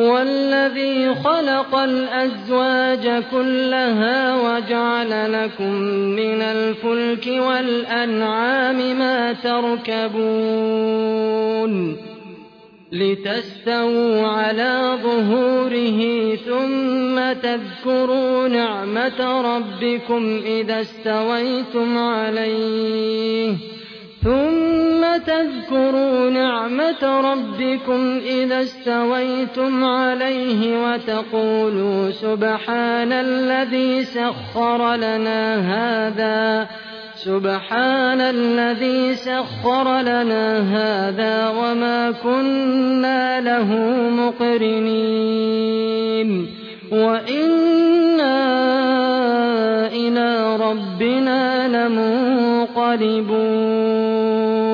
والذي خلق الأزواج كلها وجعل لكم من الفلك والأنعام ما تركبون لتستووا على ظهوره ثم تذكروا نعمة ربكم إذا استويتم عليه ثم تذكروا نعمة ربكم إذا استويتم عليه وتقولوا سبحان الذي سخر لنا هذا سبحان الذي سخر لنا هذا وما كنا له مقرنين. وإنا إلى ربنا لمنقلبون.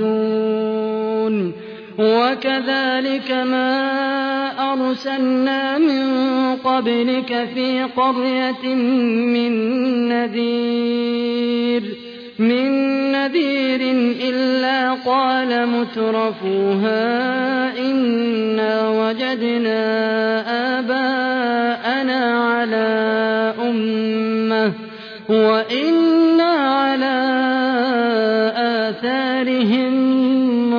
مهتدون وكذلك ما أرسلنا من قبلك في قرية من نذير من نذير إلا قال مترفوها إنا وجدنا آباءنا على أمة وإنا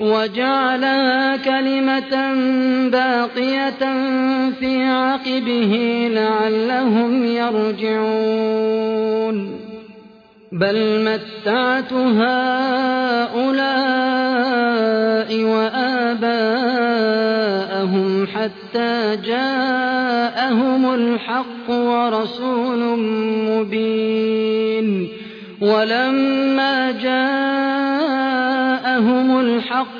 وجعلها كلمة باقية في عقبه لعلهم يرجعون. بل متعت هؤلاء وآباءهم حتى جاءهم الحق ورسول مبين. ولما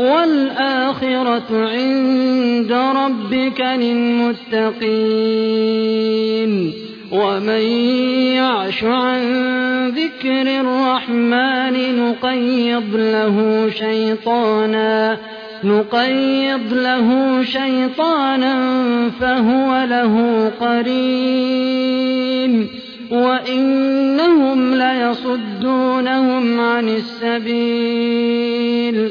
والآخرة عند ربك للمتقين. ومن يعش عن ذكر الرحمن نقيض له شيطانا نقيض له شيطانا فهو له قرين. وإنهم ليصدونهم عن السبيل.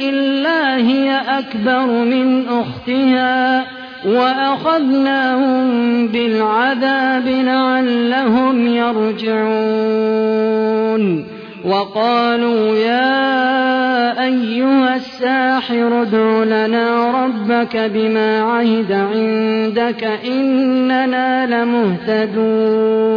إلا هي أكبر من أختها وأخذناهم بالعذاب لعلهم يرجعون. وقالوا يا أيها الساحر ادع لنا ربك بما عهد عندك إننا لمهتدون.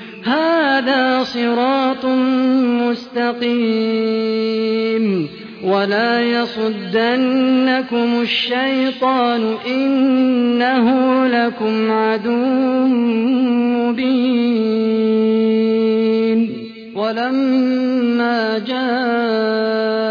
هذا صراط مستقيم ولا يصدنكم الشيطان إنه لكم عدو مبين. ولما جاء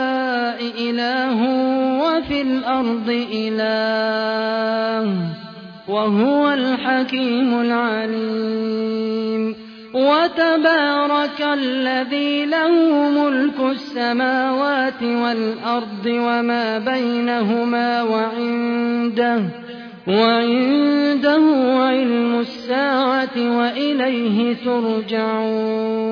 إله وفي الأرض إله وهو الحكيم العليم وتبارك الذي له ملك السماوات والأرض وما بينهما وعنده وعنده علم الساعة وإليه ترجعون